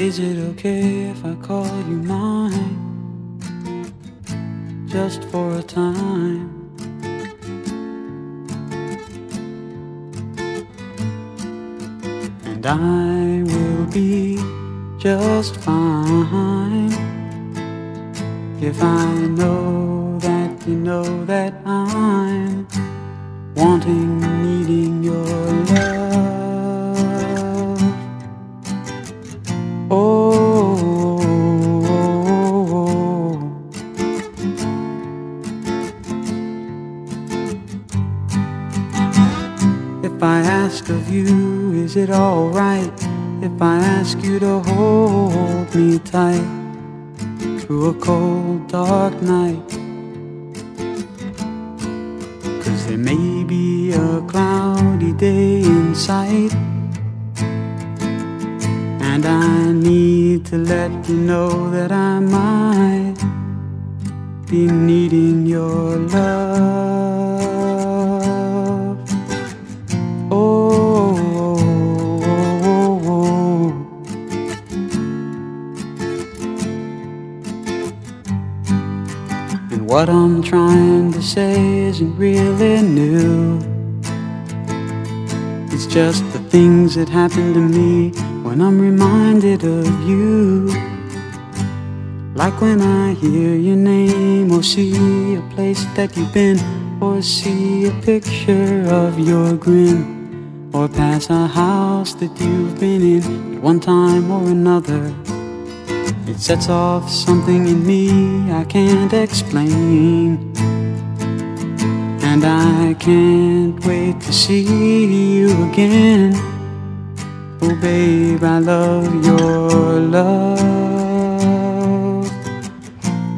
Is it okay if I call you mine? Just for a time. And I will be just fine if I know that you know that I'm wanting, needing your if I ask of you, is it alright if I ask you to hold me tight through a cold, dark night? Cause there may be a cloudy day in sight. And I need to let you know that I might be needing your love. What I'm trying to say isn't really new. It's just the things that happen to me when I'm reminded of you. Like when I hear your name or see a place that you've been or see a picture of your grin or pass a house that you've been in at one time or another. It sets off something in me I can't explain. And I can't wait to see you again. Oh, babe, I love your love.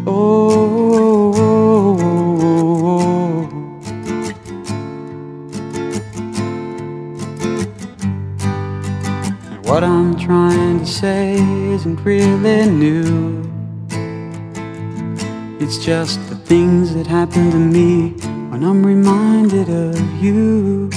Oh, oh, oh, oh. What I'm trying to say isn't really new. It's just the things that happen to me when I'm reminded of you.